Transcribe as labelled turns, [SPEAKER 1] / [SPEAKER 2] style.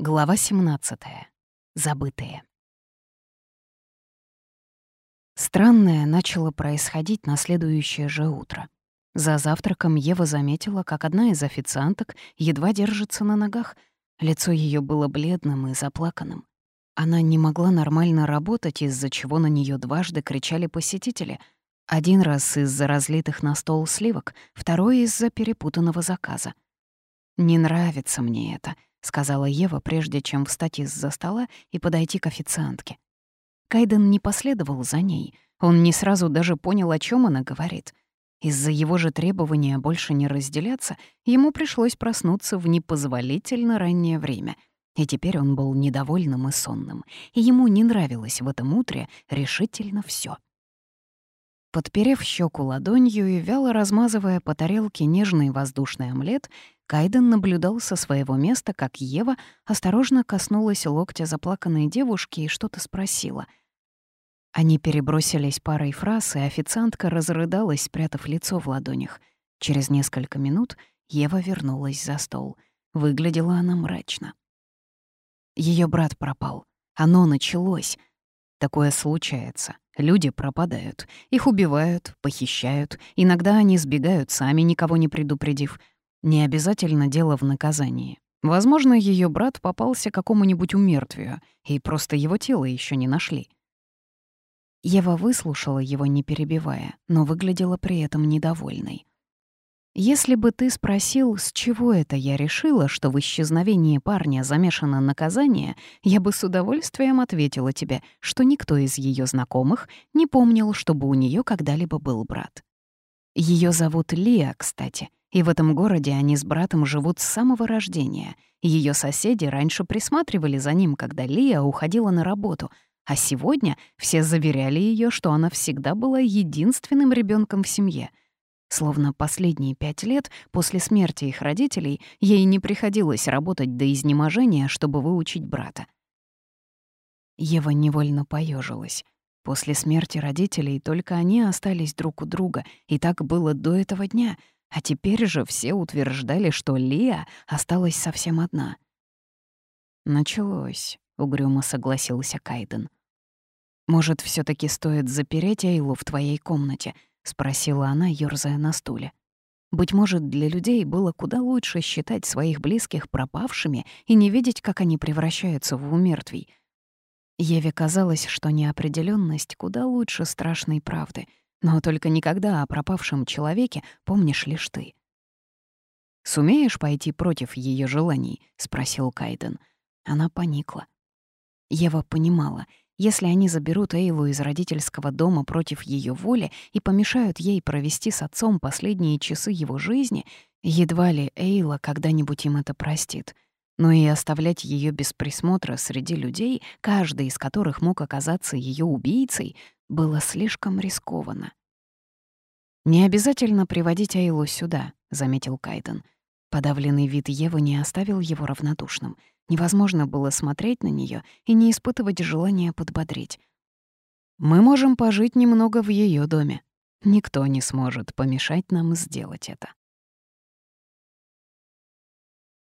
[SPEAKER 1] Глава 17. Забытые. Странное начало происходить на следующее же утро. За завтраком Ева заметила, как одна из официанток едва держится на ногах. Лицо ее было бледным и заплаканным. Она не могла нормально работать, из-за чего на нее дважды кричали посетители. Один раз из-за разлитых на стол сливок, второй — из-за перепутанного заказа. «Не нравится мне это», — сказала Ева, прежде чем встать из-за стола и подойти к официантке. Кайден не последовал за ней. Он не сразу даже понял, о чем она говорит. Из-за его же требования больше не разделяться, ему пришлось проснуться в непозволительно раннее время. И теперь он был недовольным и сонным, и ему не нравилось в этом утре решительно все. Подперев щеку ладонью и вяло размазывая по тарелке нежный воздушный омлет, Кайден наблюдал со своего места, как Ева осторожно коснулась локтя заплаканной девушки и что-то спросила. Они перебросились парой фраз, и официантка разрыдалась, спрятав лицо в ладонях. Через несколько минут Ева вернулась за стол. Выглядела она мрачно. Ее брат пропал. Оно началось. Такое случается. Люди пропадают. Их убивают, похищают. Иногда они сбегают сами, никого не предупредив — не обязательно дело в наказании. Возможно, ее брат попался какому-нибудь умертвию, и просто его тело еще не нашли. Ева выслушала его, не перебивая, но выглядела при этом недовольной. «Если бы ты спросил, с чего это я решила, что в исчезновении парня замешано наказание, я бы с удовольствием ответила тебе, что никто из ее знакомых не помнил, чтобы у нее когда-либо был брат. Ее зовут Лия, кстати, и в этом городе они с братом живут с самого рождения. Ее соседи раньше присматривали за ним, когда Лия уходила на работу, а сегодня все заверяли ее, что она всегда была единственным ребенком в семье. Словно последние пять лет после смерти их родителей ей не приходилось работать до изнеможения, чтобы выучить брата. Ева невольно поежилась. После смерти родителей только они остались друг у друга, и так было до этого дня — а теперь же все утверждали, что Лия осталась совсем одна. «Началось», — угрюмо согласился Кайден. «Может, все таки стоит запереть Эйлу в твоей комнате?» — спросила она, ёрзая на стуле. Быть может, для людей было куда лучше считать своих близких пропавшими и не видеть, как они превращаются в умертвий. Еве казалось, что неопределенность куда лучше страшной правды — но только никогда о пропавшем человеке помнишь лишь ты. «Сумеешь пойти против ее желаний?» — спросил Кайден. Она поникла. Ева понимала, если они заберут Эйлу из родительского дома против ее воли и помешают ей провести с отцом последние часы его жизни, едва ли Эйла когда-нибудь им это простит. Но и оставлять ее без присмотра среди людей, каждый из которых мог оказаться ее убийцей, было слишком рискованно. «Не обязательно приводить Айлу сюда», — заметил Кайден. Подавленный вид Евы не оставил его равнодушным. Невозможно было смотреть на нее и не испытывать желания подбодрить. «Мы можем пожить немного в ее доме. Никто не сможет помешать нам сделать это».